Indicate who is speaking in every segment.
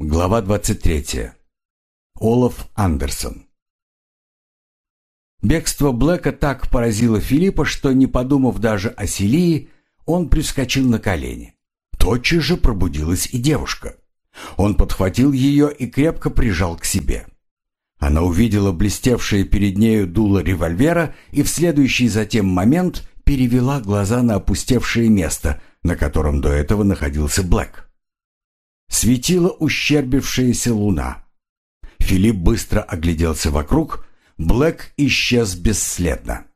Speaker 1: Глава 23. Олаф Андерсон. Бегство Блэка так поразило Филиппа, что, не подумав даже о Селии, он прискочил на колени. Тотчас же пробудилась и девушка. Он подхватил ее и крепко прижал к себе. Она увидела блестевшее перед нею дуло револьвера и в следующий затем момент перевела глаза на опустевшее место, на котором до этого находился Блэк. Светила ущербившаяся луна. Филипп быстро огляделся вокруг, Блэк исчез бесследно.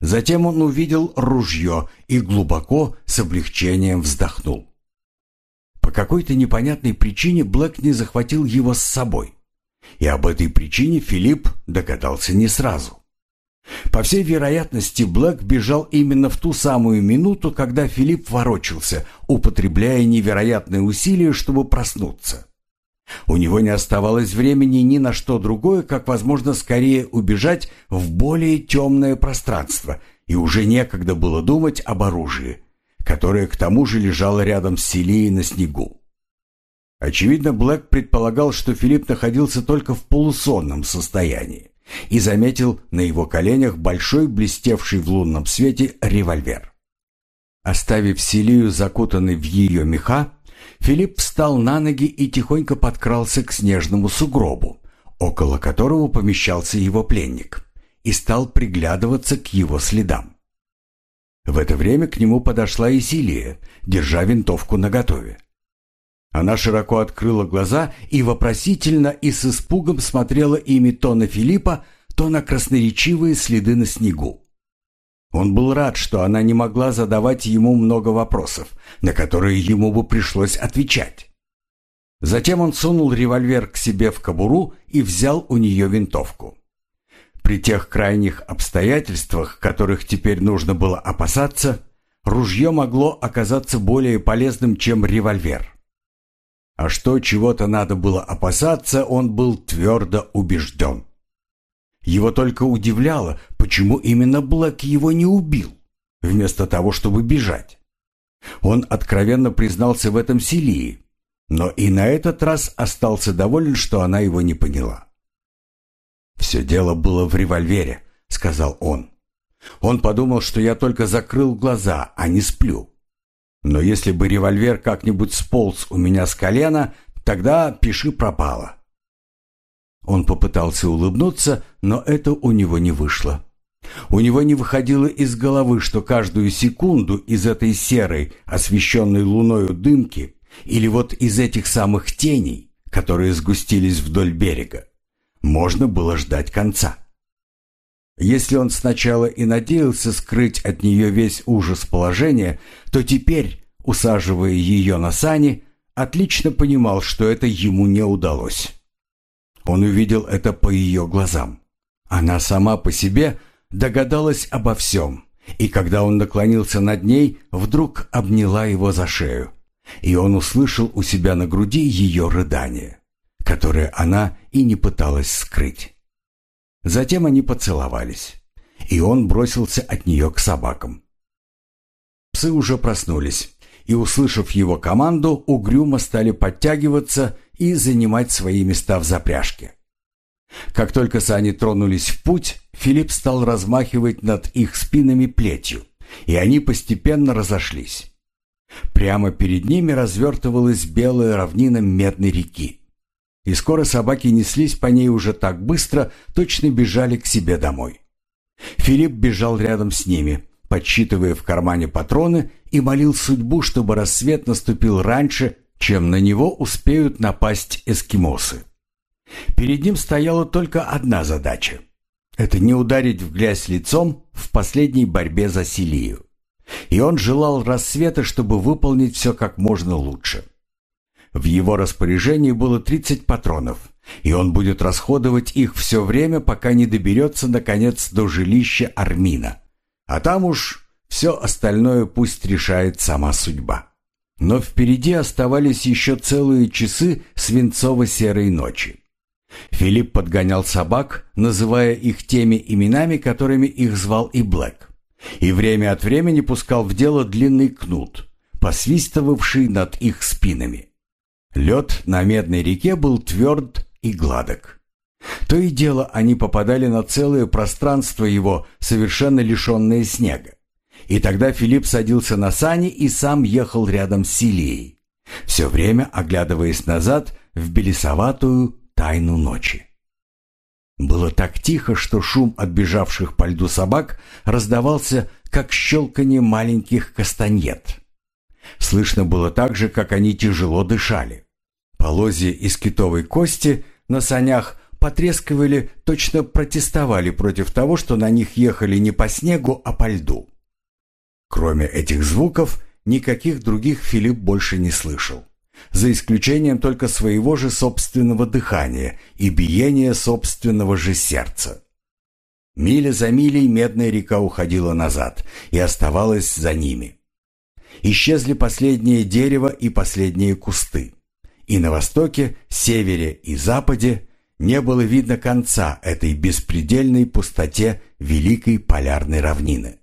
Speaker 1: Затем он увидел ружье и глубоко с облегчением вздохнул. По какой-то непонятной причине Блэк не захватил его с собой. И об этой причине Филипп догадался не сразу. По всей вероятности, Блэк бежал именно в ту самую минуту, когда Филипп ворочался, употребляя невероятные усилия, чтобы проснуться. У него не оставалось времени ни на что другое, как, возможно, скорее убежать в более темное пространство, и уже некогда было думать об оружии, которое к тому же лежало рядом с Селией на снегу. Очевидно, Блэк предполагал, что Филипп находился только в полусонном состоянии и заметил на его коленях большой блестевший в лунном свете револьвер. Оставив Селию закутанной в ее меха, Филипп встал на ноги и тихонько подкрался к снежному сугробу, около которого помещался его пленник, и стал приглядываться к его следам. В это время к нему подошла и держа винтовку наготове. Она широко открыла глаза и вопросительно и с испугом смотрела ими то на Филиппа, то на красноречивые следы на снегу. Он был рад, что она не могла задавать ему много вопросов, на которые ему бы пришлось отвечать. Затем он сунул револьвер к себе в кобуру и взял у нее винтовку. При тех крайних обстоятельствах, которых теперь нужно было опасаться, ружье могло оказаться более полезным, чем револьвер. А что чего-то надо было опасаться, он был твердо убежден. Его только удивляло, почему именно Блэк его не убил, вместо того, чтобы бежать. Он откровенно признался в этом Селии, но и на этот раз остался доволен, что она его не поняла. «Все дело было в револьвере», — сказал он. Он подумал, что я только закрыл глаза, а не сплю. Но если бы револьвер как-нибудь сполз у меня с колена, тогда пиши пропало. Он попытался улыбнуться, но это у него не вышло. У него не выходило из головы, что каждую секунду из этой серой, освещенной луною дымки, или вот из этих самых теней, которые сгустились вдоль берега, можно было ждать конца. Если он сначала и надеялся скрыть от нее весь ужас положения, то теперь, усаживая ее на сани, отлично понимал, что это ему не удалось. Он увидел это по ее глазам. Она сама по себе догадалась обо всем, и когда он наклонился над ней, вдруг обняла его за шею, и он услышал у себя на груди ее рыдание, которое она и не пыталась скрыть. Затем они поцеловались, и он бросился от нее к собакам. Псы уже проснулись, и, услышав его команду, угрюмо стали подтягиваться и занимать свои места в запряжке. Как только сани тронулись в путь, Филипп стал размахивать над их спинами плетью, и они постепенно разошлись. Прямо перед ними развертывалась белая равнина Медной реки. И скоро собаки неслись по ней уже так быстро, точно бежали к себе домой. Филипп бежал рядом с ними, подсчитывая в кармане патроны и молил судьбу, чтобы рассвет наступил раньше, чем на него успеют напасть эскимосы. Перед ним стояла только одна задача. Это не ударить в грязь лицом в последней борьбе за Силию. И он желал рассвета, чтобы выполнить все как можно лучше. В его распоряжении было 30 патронов, и он будет расходовать их все время, пока не доберется, наконец, до жилища Армина. А там уж все остальное пусть решает сама судьба. Но впереди оставались еще целые часы свинцово-серой ночи. Филипп подгонял собак, называя их теми именами, которыми их звал и Блэк, и время от времени пускал в дело длинный кнут, посвистывавший над их спинами. Лед на Медной реке был тверд и гладок. То и дело они попадали на целое пространство его, совершенно лишенное снега. И тогда Филипп садился на сани и сам ехал рядом с Силией, все время оглядываясь назад в белесоватую тайну ночи. Было так тихо, что шум отбежавших по льду собак раздавался, как щелканье маленьких кастаньет. Слышно было также, как они тяжело дышали. Полозья из китовой кости на санях потрескивали, точно протестовали против того, что на них ехали не по снегу, а по льду. Кроме этих звуков, никаких других Филипп больше не слышал, за исключением только своего же собственного дыхания и биения собственного же сердца. Миля за милей медная река уходила назад и оставалась за ними. Исчезли последние дерево и последние кусты. И на востоке, севере и западе не было видно конца этой беспредельной пустоте великой полярной равнины.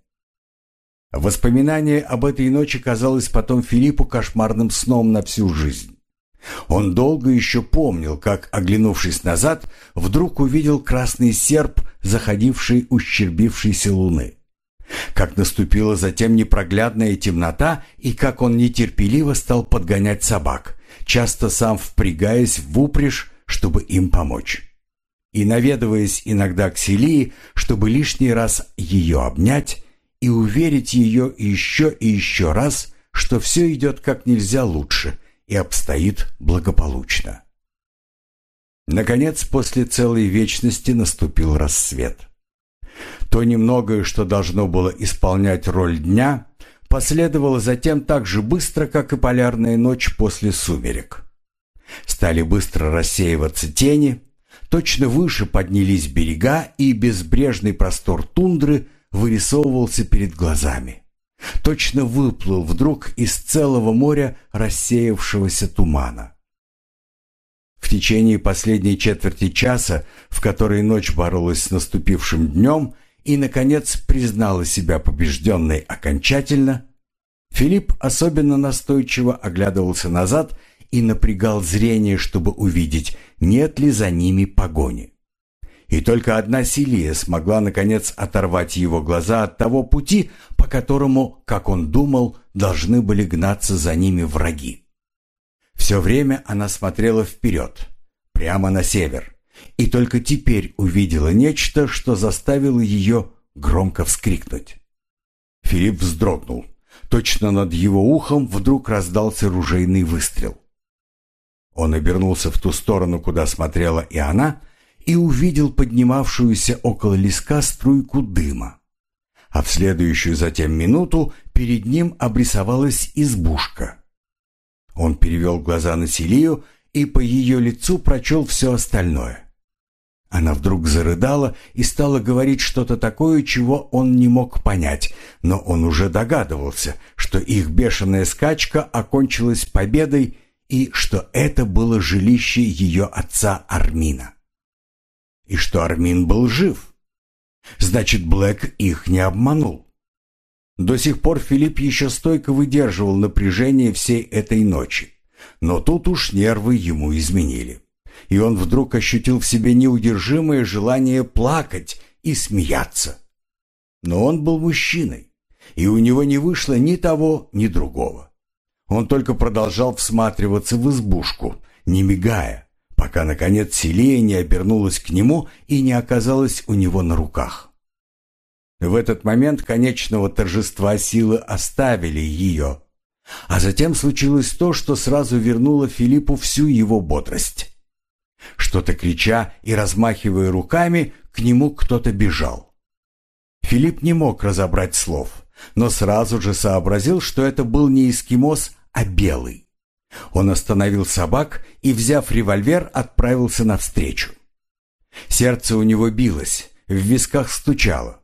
Speaker 1: Воспоминание об этой ночи казалось потом Филиппу кошмарным сном на всю жизнь. Он долго еще помнил, как, оглянувшись назад, вдруг увидел красный серп, заходивший у щербившейся луны. Как наступила затем непроглядная темнота, и как он нетерпеливо стал подгонять собак, часто сам впрягаясь в упряжь, чтобы им помочь. И наведываясь иногда к Селии, чтобы лишний раз ее обнять, и уверить ее еще и еще раз, что все идет как нельзя лучше и обстоит благополучно. Наконец, после целой вечности наступил рассвет. То немногое, что должно было исполнять роль дня, последовало затем так же быстро, как и полярная ночь после сумерек. Стали быстро рассеиваться тени, точно выше поднялись берега, и безбрежный простор тундры вырисовывался перед глазами. Точно выплыл вдруг из целого моря рассеявшегося тумана. В течение последней четверти часа, в которой ночь боролась с наступившим днем и, наконец, признала себя побежденной окончательно, Филипп особенно настойчиво оглядывался назад и напрягал зрение, чтобы увидеть, нет ли за ними погони. И только одна Силия смогла, наконец, оторвать его глаза от того пути, по которому, как он думал, должны были гнаться за ними враги. Все время она смотрела вперед, прямо на север, и только теперь увидела нечто, что заставило ее громко вскрикнуть. Филипп вздрогнул. Точно над его ухом вдруг раздался ружейный выстрел. Он обернулся в ту сторону, куда смотрела и она, и увидел поднимавшуюся около леска струйку дыма. А в следующую затем минуту перед ним обрисовалась избушка. Он перевел глаза на Селию и по ее лицу прочел все остальное. Она вдруг зарыдала и стала говорить что-то такое, чего он не мог понять, но он уже догадывался, что их бешеная скачка окончилась победой и что это было жилище ее отца Армина и что Армин был жив. Значит, Блэк их не обманул. До сих пор Филипп еще стойко выдерживал напряжение всей этой ночи. Но тут уж нервы ему изменили. И он вдруг ощутил в себе неудержимое желание плакать и смеяться. Но он был мужчиной, и у него не вышло ни того, ни другого. Он только продолжал всматриваться в избушку, не мигая, пока, наконец, Селия не обернулась к нему и не оказалась у него на руках. В этот момент конечного торжества силы оставили ее, а затем случилось то, что сразу вернуло Филиппу всю его бодрость. Что-то крича и размахивая руками, к нему кто-то бежал. Филипп не мог разобрать слов, но сразу же сообразил, что это был не эскимос, а белый. Он остановил собак и, взяв револьвер, отправился навстречу. Сердце у него билось, в висках стучало.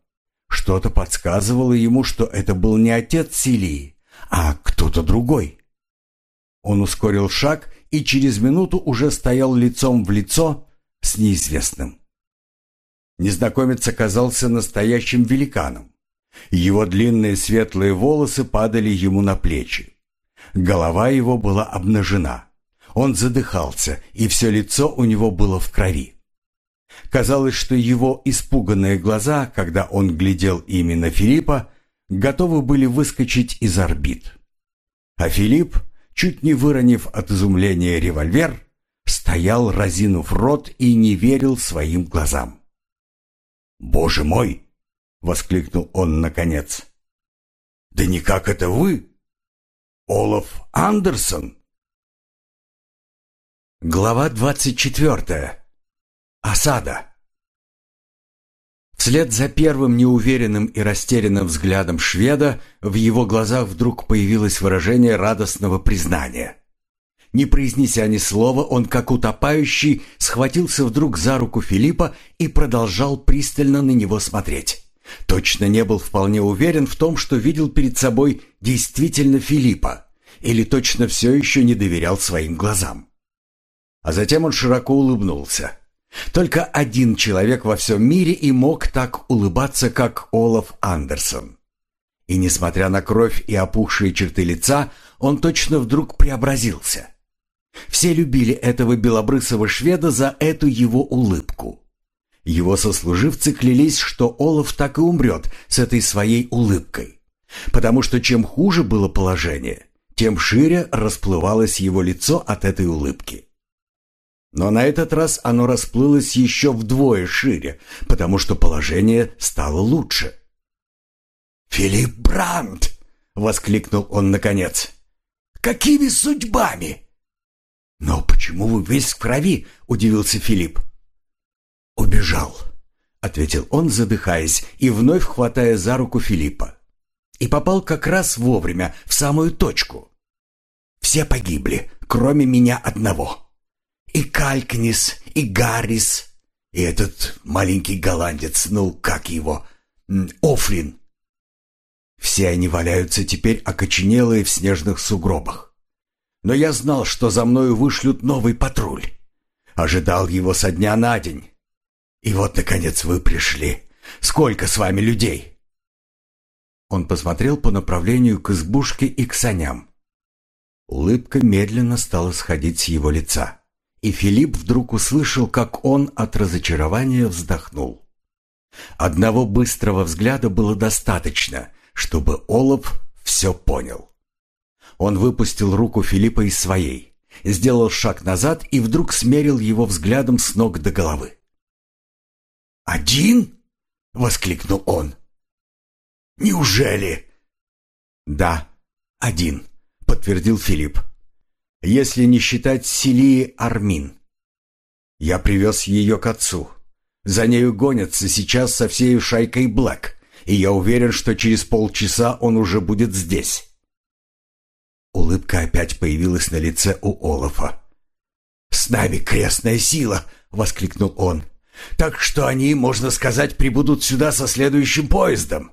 Speaker 1: Что-то подсказывало ему, что это был не отец Силии, а кто-то другой. Он ускорил шаг и через минуту уже стоял лицом в лицо с неизвестным. Незнакомец оказался настоящим великаном. Его длинные светлые волосы падали ему на плечи. Голова его была обнажена. Он задыхался, и все лицо у него было в крови. Казалось, что его испуганные глаза, когда он глядел именно Филиппа, готовы были выскочить из орбит. А Филипп, чуть не выронив от изумления револьвер, стоял, разинув рот и не верил своим глазам. «Боже мой!» — воскликнул он наконец. «Да никак это вы! Олаф Андерсон!» Глава двадцать четвертая. Осада. Вслед за первым неуверенным и растерянным взглядом шведа в его глазах вдруг появилось выражение радостного признания. Не произнеся ни слова, он, как утопающий, схватился вдруг за руку Филиппа и продолжал пристально на него смотреть. Точно не был вполне уверен в том, что видел перед собой действительно Филиппа, или точно все еще не доверял своим глазам. А затем он широко улыбнулся. Только один человек во всем мире и мог так улыбаться, как Олаф Андерсон. И несмотря на кровь и опухшие черты лица, он точно вдруг преобразился. Все любили этого белобрысого шведа за эту его улыбку. Его сослуживцы клялись, что Олаф так и умрет с этой своей улыбкой. Потому что чем хуже было положение, тем шире расплывалось его лицо от этой улыбки. Но на этот раз оно расплылось еще вдвое шире, потому что положение стало лучше. «Филипп Брандт!» — воскликнул он наконец. «Какими судьбами?» «Но почему вы весь в крови?» — удивился Филипп. «Убежал», — ответил он, задыхаясь и вновь хватая за руку Филиппа. И попал как раз вовремя, в самую точку. «Все погибли, кроме меня одного». И Калькнис, и Гаррис, и этот маленький голландец, ну, как его, Офлин. Все они валяются теперь окоченелые в снежных сугробах. Но я знал, что за мною вышлют новый патруль. Ожидал его со дня на день. И вот, наконец, вы пришли. Сколько с вами людей?» Он посмотрел по направлению к избушке и к саням. Улыбка медленно стала сходить с его лица и Филипп вдруг услышал, как он от разочарования вздохнул. Одного быстрого взгляда было достаточно, чтобы Олаф все понял. Он выпустил руку Филиппа из своей, сделал шаг назад и вдруг смерил его взглядом с ног до головы. «Один?» — воскликнул он. «Неужели?» «Да, один», — подтвердил Филипп если не считать Селии Армин. Я привез ее к отцу. За нею гонятся сейчас со всей шайкой Блэк, и я уверен, что через полчаса он уже будет здесь. Улыбка опять появилась на лице у Олафа. «С нами крестная сила!» — воскликнул он. «Так что они, можно сказать, прибудут сюда со следующим поездом.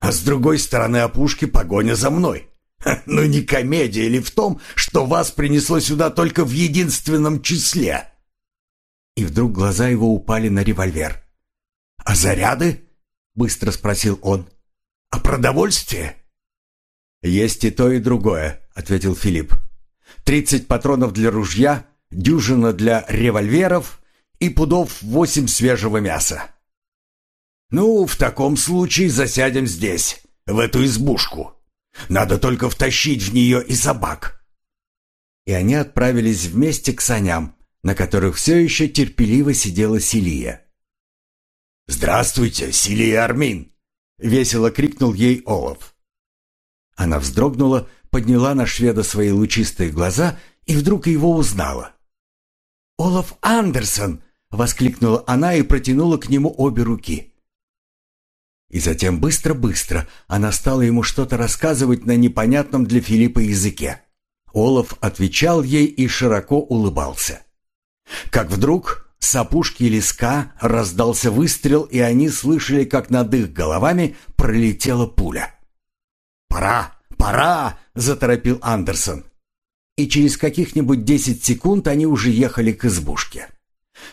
Speaker 1: А с другой стороны опушки погоня за мной. Ну не комедия ли в том, что вас принесло сюда только в единственном числе?» И вдруг глаза его упали на револьвер. «А заряды?» — быстро спросил он. «А продовольствие?» «Есть и то, и другое», — ответил Филипп. «Тридцать патронов для ружья, дюжина для револьверов и пудов восемь свежего мяса». «Ну, в таком случае засядем здесь, в эту избушку», надо только втащить в нее и собак». И они отправились вместе к саням, на которых все еще терпеливо сидела Силия. «Здравствуйте, Силия Армин!» — весело крикнул ей Олаф. Она вздрогнула, подняла на шведа свои лучистые глаза и вдруг его узнала. «Олаф Андерсон!» — воскликнула она и протянула к нему обе руки. И затем быстро-быстро она стала ему что-то рассказывать на непонятном для Филиппа языке. Олаф отвечал ей и широко улыбался. Как вдруг с опушки леска раздался выстрел, и они слышали, как над их головами пролетела пуля. «Пора! Пора!» — заторопил Андерсон. И через каких-нибудь десять секунд они уже ехали к избушке.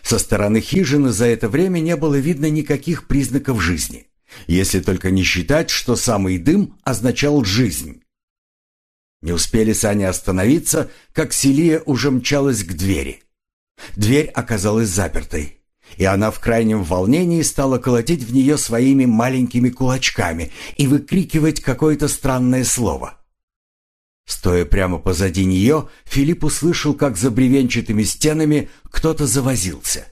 Speaker 1: Со стороны хижины за это время не было видно никаких признаков жизни если только не считать, что самый дым означал жизнь. Не успели сани остановиться, как Селия уже мчалась к двери. Дверь оказалась запертой, и она в крайнем волнении стала колотить в нее своими маленькими кулачками и выкрикивать какое-то странное слово. Стоя прямо позади нее, Филипп услышал, как за бревенчатыми стенами кто-то завозился,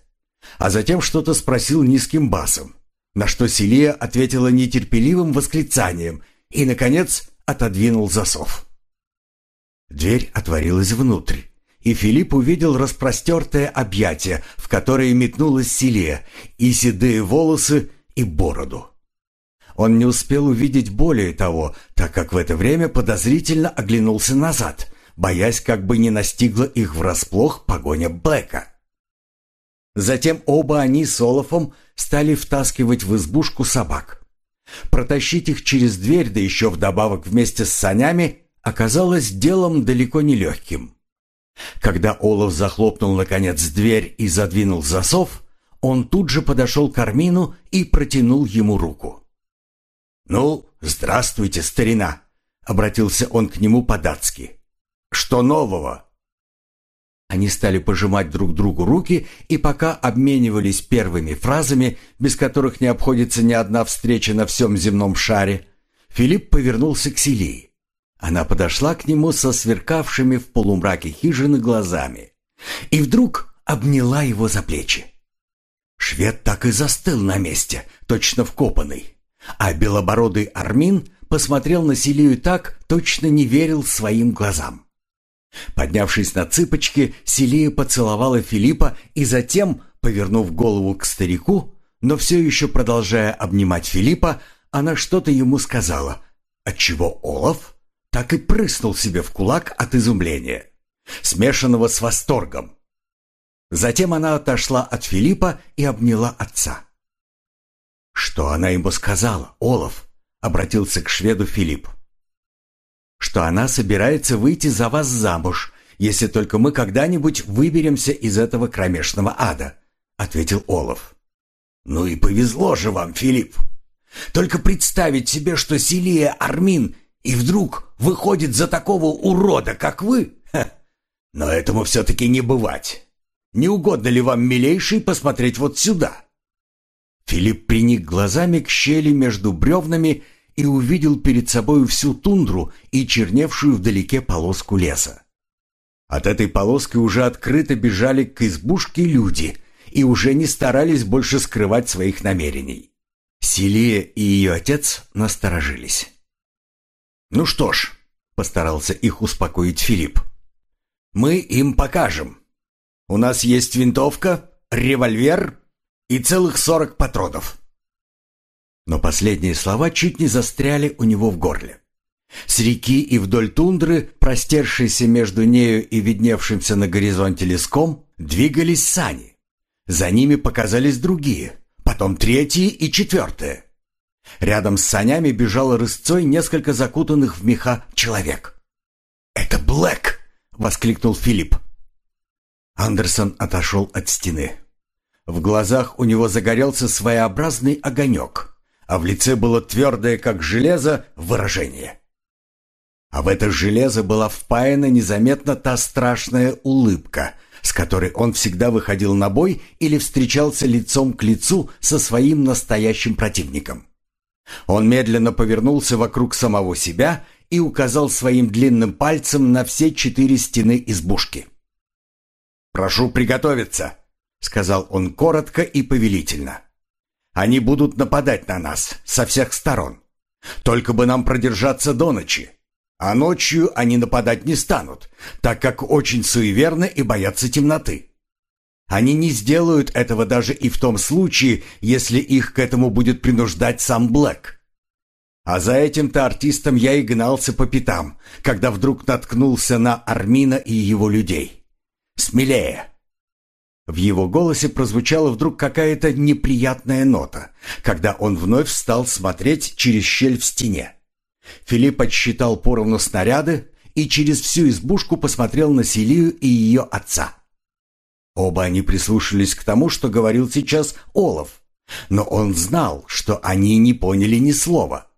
Speaker 1: а затем что-то спросил низким басом, на что Селия ответила нетерпеливым восклицанием и, наконец, отодвинул засов. Дверь отворилась внутрь, и Филипп увидел распростертое объятие, в которое метнулась Селия, и седые волосы, и бороду. Он не успел увидеть более того, так как в это время подозрительно оглянулся назад, боясь, как бы не настигла их врасплох погоня Блэка. Затем оба они с Олафом стали втаскивать в избушку собак. Протащить их через дверь, да еще вдобавок вместе с санями, оказалось делом далеко не легким. Когда Олаф захлопнул, наконец, дверь и задвинул засов, он тут же подошел к Армину и протянул ему руку. «Ну, здравствуйте, старина!» — обратился он к нему по-датски. «Что нового?» Они стали пожимать друг другу руки и пока обменивались первыми фразами, без которых не обходится ни одна встреча на всем земном шаре, Филипп повернулся к Селии. Она подошла к нему со сверкавшими в полумраке хижины глазами и вдруг обняла его за плечи. Швед так и застыл на месте, точно вкопанный, а белобородый Армин посмотрел на Селию так, точно не верил своим глазам. Поднявшись на цыпочки, Селия поцеловала Филиппа и затем, повернув голову к старику, но все еще продолжая обнимать Филиппа, она что-то ему сказала, отчего Олаф так и прыснул себе в кулак от изумления, смешанного с восторгом. Затем она отошла от Филиппа и обняла отца. «Что она ему сказала, Олаф?» — обратился к шведу Филипп что она собирается выйти за вас замуж, если только мы когда-нибудь выберемся из этого кромешного ада», — ответил Олаф. «Ну и повезло же вам, Филипп. Только представить себе, что Силия Армин и вдруг выходит за такого урода, как вы? Ха. Но этому все-таки не бывать. Не угодно ли вам, милейший, посмотреть вот сюда?» Филипп приник глазами к щели между бревнами и увидел перед собой всю тундру и черневшую вдалеке полоску леса. От этой полоски уже открыто бежали к избушке люди и уже не старались больше скрывать своих намерений. Селия и ее отец насторожились. «Ну что ж», — постарался их успокоить Филипп, — «мы им покажем. У нас есть винтовка, револьвер и целых сорок патронов. Но последние слова чуть не застряли у него в горле. С реки и вдоль тундры, простершейся между нею и видневшимся на горизонте леском, двигались сани. За ними показались другие, потом третьи и четвертые. Рядом с санями бежало рысцой несколько закутанных в меха человек. «Это Блэк!» — воскликнул Филипп. Андерсон отошел от стены. В глазах у него загорелся своеобразный огонек а в лице было твердое, как железо, выражение. А в это железо была впаяна незаметно та страшная улыбка, с которой он всегда выходил на бой или встречался лицом к лицу со своим настоящим противником. Он медленно повернулся вокруг самого себя и указал своим длинным пальцем на все четыре стены избушки. «Прошу приготовиться», — сказал он коротко и повелительно. Они будут нападать на нас со всех сторон. Только бы нам продержаться до ночи. А ночью они нападать не станут, так как очень суеверны и боятся темноты. Они не сделают этого даже и в том случае, если их к этому будет принуждать сам Блэк. А за этим-то артистом я и гнался по пятам, когда вдруг наткнулся на Армина и его людей. Смелее, в его голосе прозвучала вдруг какая-то неприятная нота, когда он вновь стал смотреть через щель в стене. Филипп отсчитал поровну снаряды и через всю избушку посмотрел на Селию и ее отца. Оба они прислушались к тому, что говорил сейчас Олаф, но он знал, что они не поняли ни слова.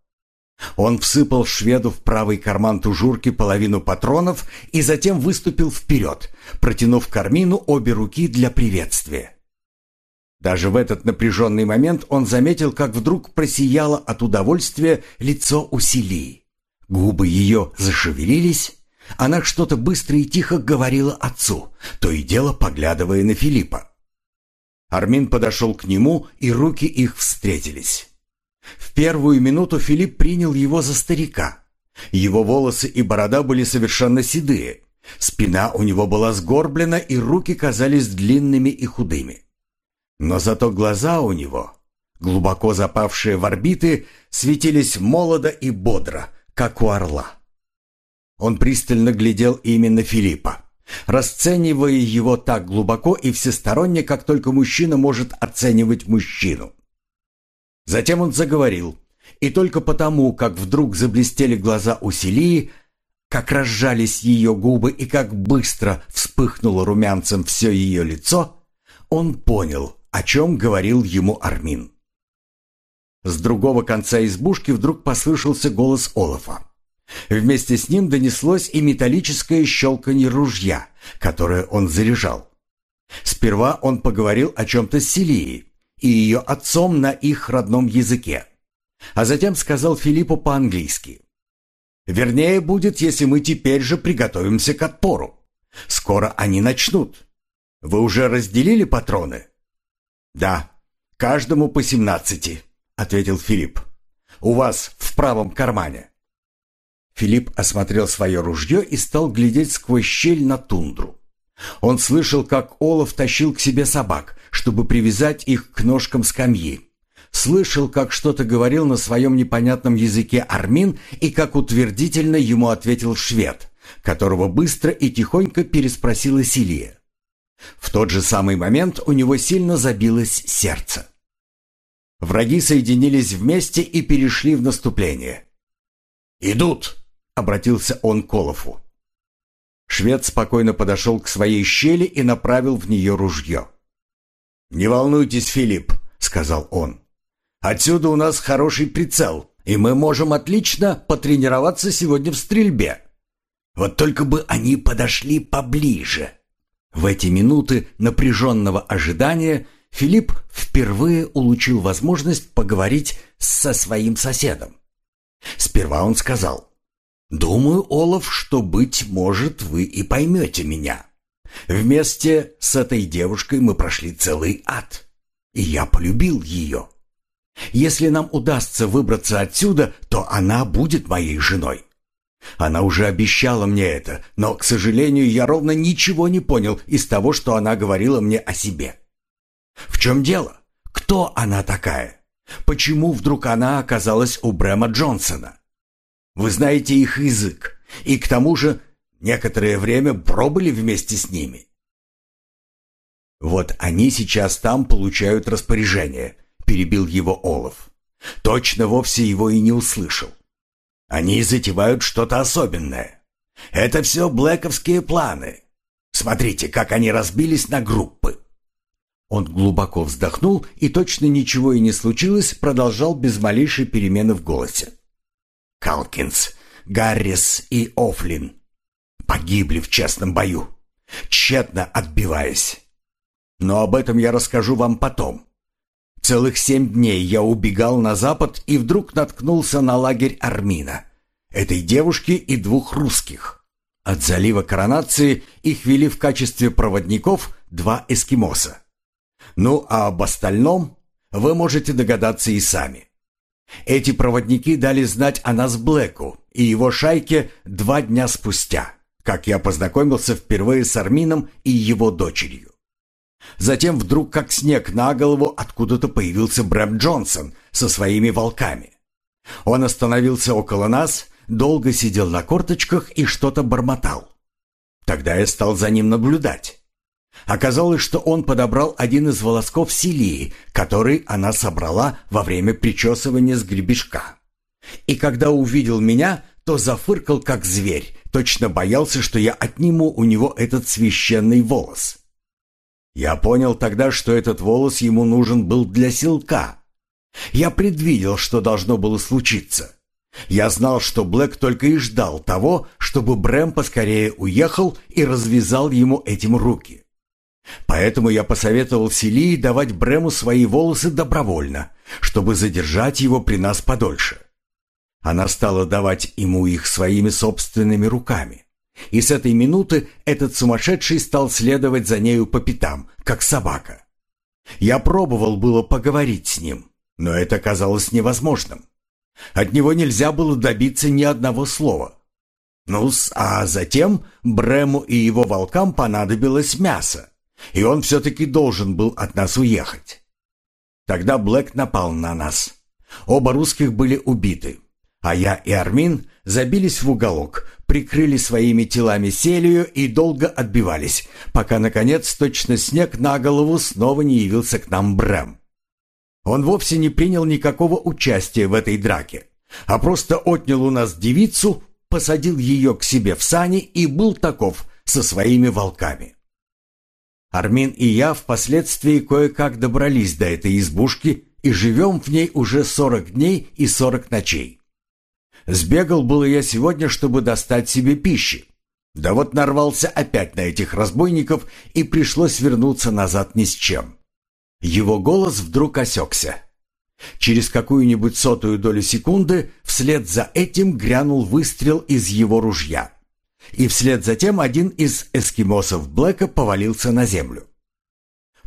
Speaker 1: Он всыпал шведу в правый карман тужурки половину патронов и затем выступил вперед, протянув Кармину обе руки для приветствия. Даже в этот напряженный момент он заметил, как вдруг просияло от удовольствия лицо Усилии. Губы ее зашевелились, она что-то быстро и тихо говорила отцу, то и дело поглядывая на Филиппа. Армин подошел к нему, и руки их встретились. В первую минуту Филипп принял его за старика. Его волосы и борода были совершенно седые. Спина у него была сгорблена, и руки казались длинными и худыми. Но зато глаза у него, глубоко запавшие в орбиты, светились молодо и бодро, как у орла. Он пристально глядел именно Филиппа, расценивая его так глубоко и всесторонне, как только мужчина может оценивать мужчину. Затем он заговорил, и только потому, как вдруг заблестели глаза у Селии, как разжались ее губы и как быстро вспыхнуло румянцем все ее лицо, он понял, о чем говорил ему Армин. С другого конца избушки вдруг послышался голос Олафа. Вместе с ним донеслось и металлическое щелканье ружья, которое он заряжал. Сперва он поговорил о чем-то с Селией, и ее отцом на их родном языке. А затем сказал Филиппу по-английски. «Вернее будет, если мы теперь же приготовимся к отпору. Скоро они начнут. Вы уже разделили патроны?» «Да, каждому по семнадцати», — ответил Филипп. «У вас в правом кармане». Филипп осмотрел свое ружье и стал глядеть сквозь щель на тундру. Он слышал, как Олаф тащил к себе собак, чтобы привязать их к ножкам скамьи. Слышал, как что-то говорил на своем непонятном языке Армин и как утвердительно ему ответил швед, которого быстро и тихонько переспросила Силия. В тот же самый момент у него сильно забилось сердце. Враги соединились вместе и перешли в наступление. «Идут!» — обратился он к Олафу. Швед спокойно подошел к своей щели и направил в нее ружье. «Не волнуйтесь, Филипп», — сказал он. «Отсюда у нас хороший прицел, и мы можем отлично потренироваться сегодня в стрельбе. Вот только бы они подошли поближе». В эти минуты напряженного ожидания Филипп впервые улучил возможность поговорить со своим соседом. Сперва он сказал, «Думаю, Олаф, что, быть может, вы и поймете меня. Вместе с этой девушкой мы прошли целый ад, и я полюбил ее. Если нам удастся выбраться отсюда, то она будет моей женой. Она уже обещала мне это, но, к сожалению, я ровно ничего не понял из того, что она говорила мне о себе. В чем дело? Кто она такая? Почему вдруг она оказалась у Брэма Джонсона? Вы знаете их язык, и к тому же Некоторое время пробыли вместе с ними. Вот они сейчас там получают распоряжение, перебил его Олаф. Точно вовсе его и не услышал. Они затевают что-то особенное. Это все блэковские планы. Смотрите, как они разбились на группы. Он глубоко вздохнул и точно ничего и не случилось, продолжал без малейшей перемены в голосе. Калкинс, Гаррис и Офлин погибли в честном бою, тщетно отбиваясь. Но об этом я расскажу вам потом. Целых семь дней я убегал на запад и вдруг наткнулся на лагерь Армина, этой девушки и двух русских. От залива Коронации их вели в качестве проводников два эскимоса. Ну а об остальном вы можете догадаться и сами. Эти проводники дали знать о нас Блэку и его шайке два дня спустя как я познакомился впервые с Армином и его дочерью. Затем вдруг, как снег на голову, откуда-то появился Брэм Джонсон со своими волками. Он остановился около нас, долго сидел на корточках и что-то бормотал. Тогда я стал за ним наблюдать. Оказалось, что он подобрал один из волосков Силии, который она собрала во время причесывания с гребешка. И когда увидел меня, то зафыркал, как зверь, точно боялся, что я отниму у него этот священный волос. Я понял тогда, что этот волос ему нужен был для селка. Я предвидел, что должно было случиться. Я знал, что Блэк только и ждал того, чтобы Брэм поскорее уехал и развязал ему этим руки. Поэтому я посоветовал Селии давать Брэму свои волосы добровольно, чтобы задержать его при нас подольше. Она стала давать ему их своими собственными руками. И с этой минуты этот сумасшедший стал следовать за нею по пятам, как собака. Я пробовал было поговорить с ним, но это казалось невозможным. От него нельзя было добиться ни одного слова. ну а затем Брему и его волкам понадобилось мясо, и он все-таки должен был от нас уехать. Тогда Блэк напал на нас. Оба русских были убиты, а я и Армин забились в уголок, прикрыли своими телами селью и долго отбивались, пока, наконец, точно снег на голову снова не явился к нам Брэм. Он вовсе не принял никакого участия в этой драке, а просто отнял у нас девицу, посадил ее к себе в сани и был таков со своими волками. Армин и я впоследствии кое-как добрались до этой избушки и живем в ней уже сорок дней и сорок ночей. Сбегал было я сегодня, чтобы достать себе пищи. Да вот нарвался опять на этих разбойников и пришлось вернуться назад ни с чем. Его голос вдруг осекся. Через какую-нибудь сотую долю секунды вслед за этим грянул выстрел из его ружья. И вслед за тем один из эскимосов Блэка повалился на землю.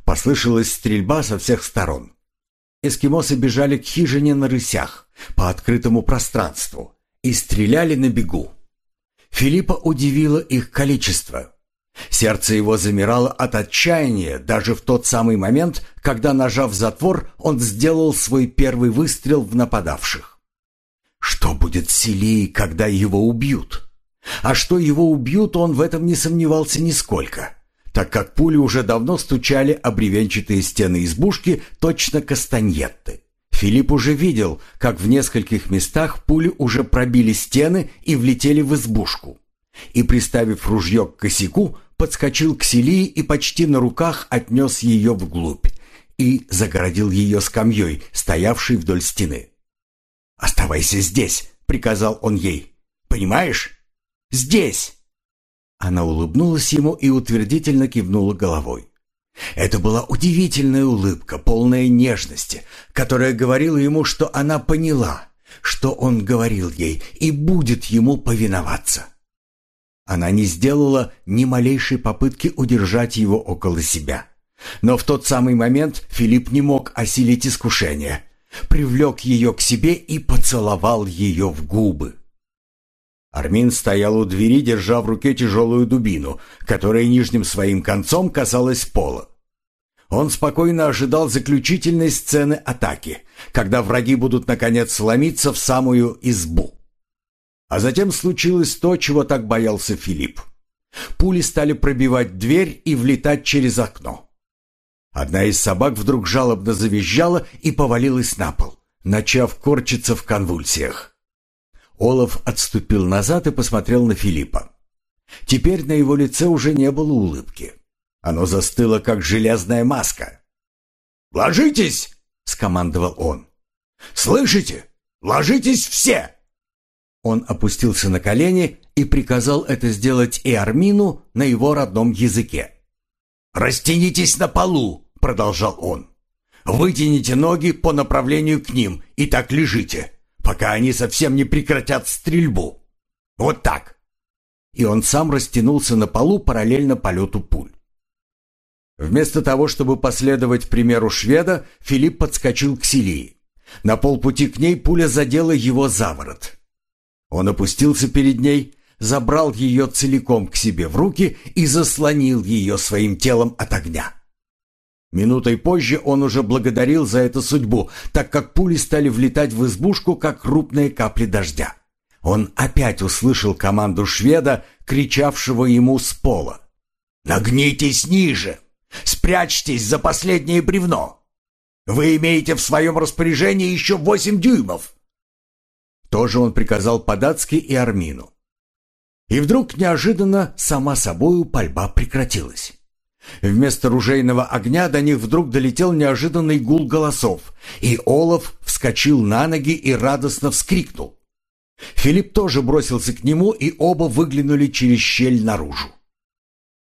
Speaker 1: Послышалась стрельба со всех сторон. Эскимосы бежали к хижине на рысях, по открытому пространству, и стреляли на бегу. Филиппа удивило их количество. Сердце его замирало от отчаяния даже в тот самый момент, когда, нажав затвор, он сделал свой первый выстрел в нападавших. Что будет с Селией, когда его убьют? А что его убьют, он в этом не сомневался нисколько, так как пули уже давно стучали о бревенчатые стены избушки точно кастаньетты. Филипп уже видел, как в нескольких местах пули уже пробили стены и влетели в избушку. И, приставив ружье к косяку, подскочил к Селии и почти на руках отнес ее вглубь и загородил ее скамьей, стоявшей вдоль стены. «Оставайся здесь», — приказал он ей. «Понимаешь? Здесь!» Она улыбнулась ему и утвердительно кивнула головой. Это была удивительная улыбка, полная нежности, которая говорила ему, что она поняла, что он говорил ей и будет ему повиноваться. Она не сделала ни малейшей попытки удержать его около себя. Но в тот самый момент Филипп не мог осилить искушение. Привлек ее к себе и поцеловал ее в губы. Армин стоял у двери, держа в руке тяжелую дубину, которая нижним своим концом касалась пола. Он спокойно ожидал заключительной сцены атаки, когда враги будут наконец сломиться в самую избу. А затем случилось то, чего так боялся Филипп. Пули стали пробивать дверь и влетать через окно. Одна из собак вдруг жалобно завизжала и повалилась на пол, начав корчиться в конвульсиях. Олаф отступил назад и посмотрел на Филиппа. Теперь на его лице уже не было улыбки. Оно застыло, как железная маска. «Ложитесь!» — скомандовал он. «Слышите? Ложитесь все!» Он опустился на колени и приказал это сделать и Армину на его родном языке. «Растянитесь на полу», — продолжал он. «Вытяните ноги по направлению к ним и так лежите, пока они совсем не прекратят стрельбу. Вот так». И он сам растянулся на полу параллельно полету пуль. Вместо того, чтобы последовать примеру шведа, Филипп подскочил к Силии. На полпути к ней пуля задела его за ворот. Он опустился перед ней, забрал ее целиком к себе в руки и заслонил ее своим телом от огня. Минутой позже он уже благодарил за эту судьбу, так как пули стали влетать в избушку, как крупные капли дождя. Он опять услышал команду шведа, кричавшего ему с пола. «Нагнитесь ниже! Спрячьтесь за последнее бревно! Вы имеете в своем распоряжении еще восемь дюймов!» Тоже он приказал Подацки и Армину. И вдруг неожиданно сама собою пальба прекратилась. Вместо ружейного огня до них вдруг долетел неожиданный гул голосов, и Олаф вскочил на ноги и радостно вскрикнул. Филипп тоже бросился к нему, и оба выглянули через щель наружу.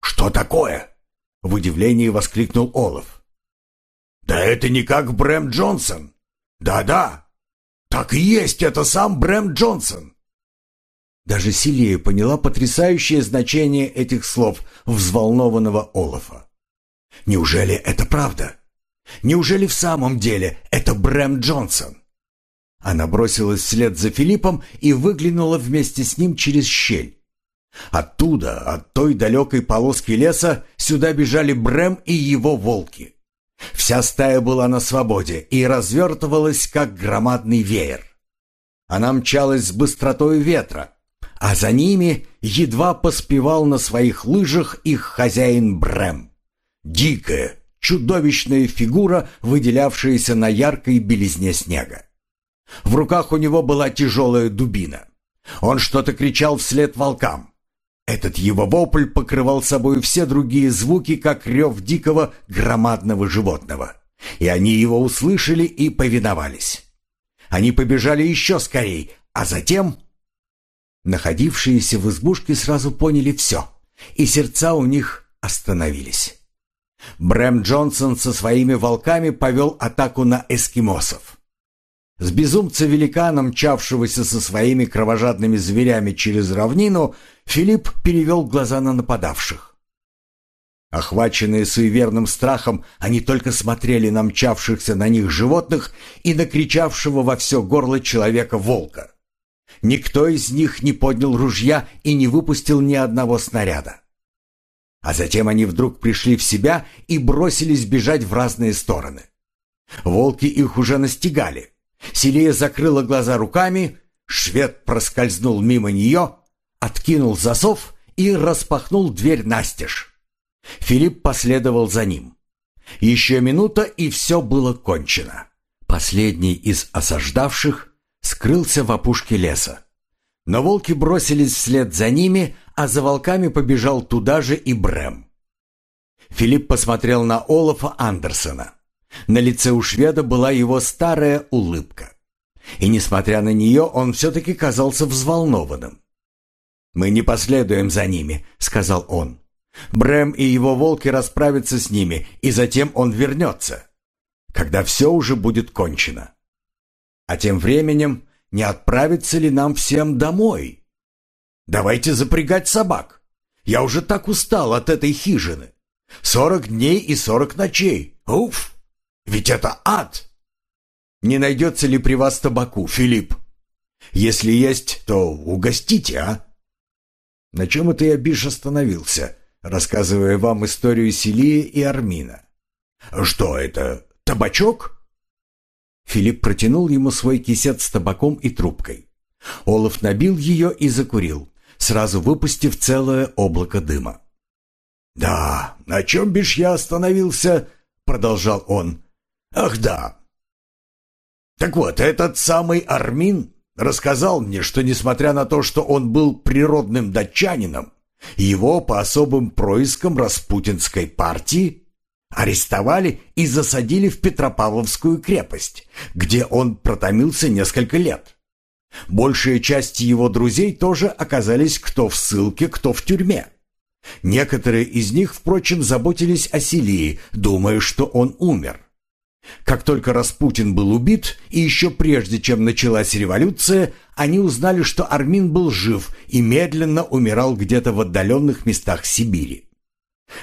Speaker 1: «Что такое?» — в удивлении воскликнул Олаф. «Да это не как Брэм Джонсон! Да-да! Так и есть, это сам Брэм Джонсон!» Даже Силия поняла потрясающее значение этих слов взволнованного Олафа. «Неужели это правда? Неужели в самом деле это Брэм Джонсон?» Она бросилась вслед за Филиппом и выглянула вместе с ним через щель. Оттуда, от той далекой полоски леса, сюда бежали Брэм и его волки. Вся стая была на свободе и развертывалась, как громадный веер. Она мчалась с быстротой ветра, а за ними едва поспевал на своих лыжах их хозяин Брэм. Дикая, чудовищная фигура, выделявшаяся на яркой белизне снега. В руках у него была тяжелая дубина. Он что-то кричал вслед волкам. Этот его вопль покрывал собой все другие звуки, как рев дикого громадного животного. И они его услышали и повиновались. Они побежали еще скорей, а затем... Находившиеся в избушке сразу поняли все, и сердца у них остановились. Брэм Джонсон со своими волками повел атаку на эскимосов. С безумца-великана, мчавшегося со своими кровожадными зверями через равнину, Филипп перевел глаза на нападавших. Охваченные суеверным страхом, они только смотрели на мчавшихся на них животных и на кричавшего во все горло человека-волка. Никто из них не поднял ружья и не выпустил ни одного снаряда. А затем они вдруг пришли в себя и бросились бежать в разные стороны. Волки их уже настигали. Селия закрыла глаза руками, швед проскользнул мимо нее, откинул засов и распахнул дверь настежь. Филипп последовал за ним. Еще минута, и все было кончено. Последний из осаждавших скрылся в опушке леса. Но волки бросились вслед за ними, а за волками побежал туда же и Брэм. Филипп посмотрел на Олафа Андерсона. На лице у шведа была его старая улыбка. И несмотря на нее, он все-таки казался взволнованным. «Мы не последуем за ними», — сказал он. «Брэм и его волки расправятся с ними, и затем он вернется, когда все уже будет кончено. А тем временем не отправится ли нам всем домой? Давайте запрягать собак. Я уже так устал от этой хижины. Сорок дней и сорок ночей. Уф!» Ведь это ад! Не найдется ли при вас табаку, Филипп? Если есть, то угостите, а? На чем это я, Биш, остановился, рассказывая вам историю Селии и Армина? Что это, табачок? Филипп протянул ему свой кисет с табаком и трубкой. Олаф набил ее и закурил, сразу выпустив целое облако дыма. «Да, на чем бишь я остановился?» — продолжал он. Ах да. Так вот, этот самый Армин рассказал мне, что несмотря на то, что он был природным датчанином, его по особым проискам Распутинской партии арестовали и засадили в Петропавловскую крепость, где он протомился несколько лет. Большая часть его друзей тоже оказались кто в ссылке, кто в тюрьме. Некоторые из них, впрочем, заботились о Селии, думая, что он умер. Как только Распутин был убит, и еще прежде, чем началась революция, они узнали, что Армин был жив и медленно умирал где-то в отдаленных местах Сибири.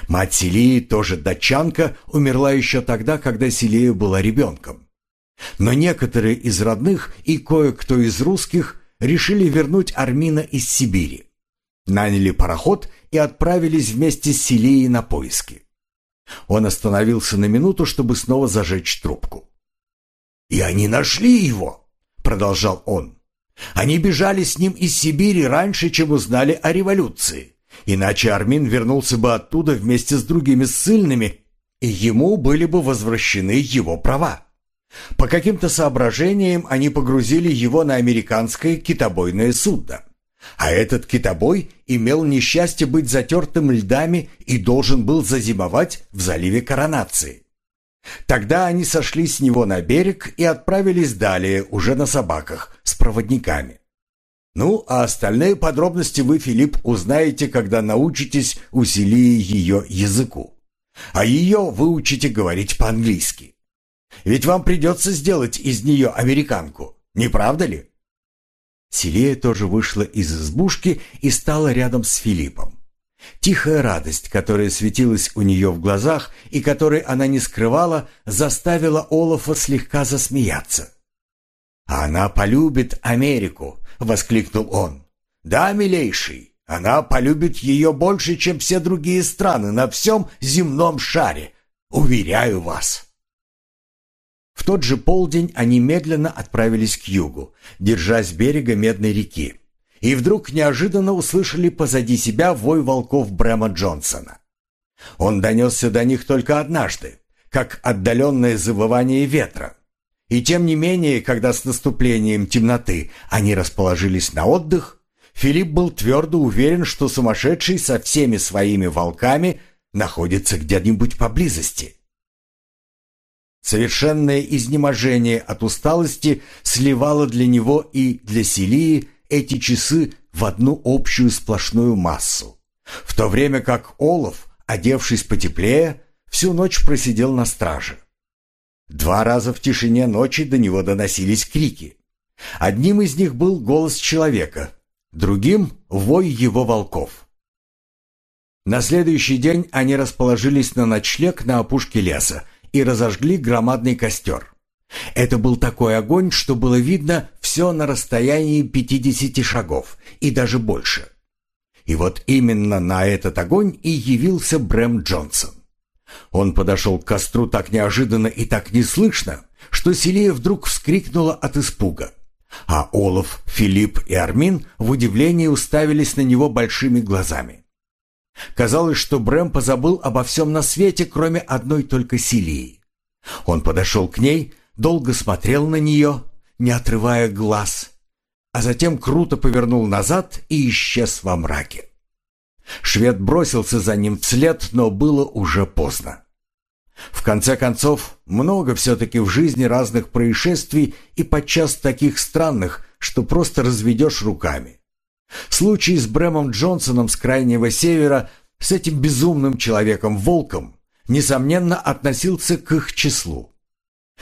Speaker 1: Мать Селии, тоже датчанка, умерла еще тогда, когда Селия была ребенком. Но некоторые из родных и кое-кто из русских решили вернуть Армина из Сибири. Наняли пароход и отправились вместе с Селией на поиски. Он остановился на минуту, чтобы снова зажечь трубку. «И они нашли его!» — продолжал он. «Они бежали с ним из Сибири раньше, чем узнали о революции. Иначе Армин вернулся бы оттуда вместе с другими ссыльными, и ему были бы возвращены его права. По каким-то соображениям они погрузили его на американское китобойное судно. А этот китобой имел несчастье быть затертым льдами и должен был зазимовать в заливе Коронации. Тогда они сошли с него на берег и отправились далее, уже на собаках, с проводниками. Ну, а остальные подробности вы, Филипп, узнаете, когда научитесь усилие ее языку. А ее выучите говорить по-английски. Ведь вам придется сделать из нее американку, не правда ли? Селия тоже вышла из избушки и стала рядом с Филиппом. Тихая радость, которая светилась у нее в глазах и которой она не скрывала, заставила Олафа слегка засмеяться. «Она полюбит Америку!» — воскликнул он. «Да, милейший, она полюбит ее больше, чем все другие страны на всем земном шаре. Уверяю вас!» В тот же полдень они медленно отправились к югу, держась берега Медной реки. И вдруг неожиданно услышали позади себя вой волков Брэма Джонсона. Он донесся до них только однажды, как отдаленное завывание ветра. И тем не менее, когда с наступлением темноты они расположились на отдых, Филипп был твердо уверен, что сумасшедший со всеми своими волками находится где-нибудь поблизости. Совершенное изнеможение от усталости сливало для него и для Селии эти часы в одну общую сплошную массу, в то время как Олаф, одевшись потеплее, всю ночь просидел на страже. Два раза в тишине ночи до него доносились крики. Одним из них был голос человека, другим — вой его волков. На следующий день они расположились на ночлег на опушке леса и разожгли громадный костер. Это был такой огонь, что было видно все на расстоянии 50 шагов и даже больше. И вот именно на этот огонь и явился Брэм Джонсон. Он подошел к костру так неожиданно и так неслышно, что Селия вдруг вскрикнула от испуга. А Олаф, Филипп и Армин в удивлении уставились на него большими глазами. Казалось, что Брэм позабыл обо всем на свете, кроме одной только Селии. Он подошел к ней, долго смотрел на нее, не отрывая глаз, а затем круто повернул назад и исчез во мраке. Швед бросился за ним вслед, но было уже поздно. В конце концов, много все-таки в жизни разных происшествий и подчас таких странных, что просто разведешь руками. Случай с Брэмом Джонсоном с Крайнего Севера, с этим безумным человеком-волком, несомненно, относился к их числу.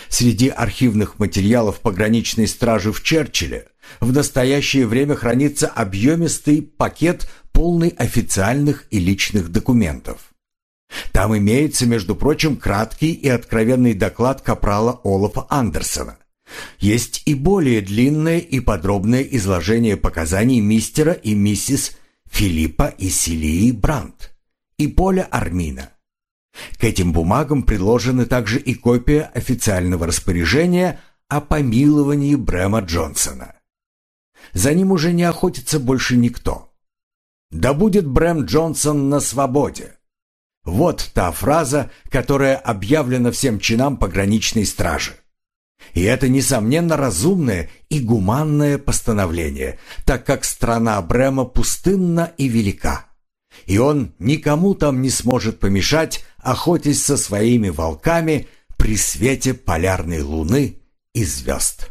Speaker 1: Среди архивных материалов пограничной стражи в Черчилле в настоящее время хранится объемистый пакет полный официальных и личных документов. Там имеется, между прочим, краткий и откровенный доклад капрала Олафа Андерсона. Есть и более длинное и подробное изложение показаний мистера и миссис Филиппа и Селии Брандт и Поля Армина. К этим бумагам приложены также и копия официального распоряжения о помиловании Брэма Джонсона. За ним уже не охотится больше никто. Да будет Брэм Джонсон на свободе. Вот та фраза, которая объявлена всем чинам пограничной стражи. И это, несомненно, разумное и гуманное постановление, так как страна Брэма пустынна и велика. И он никому там не сможет помешать, охотясь со своими волками при свете полярной луны и звезд.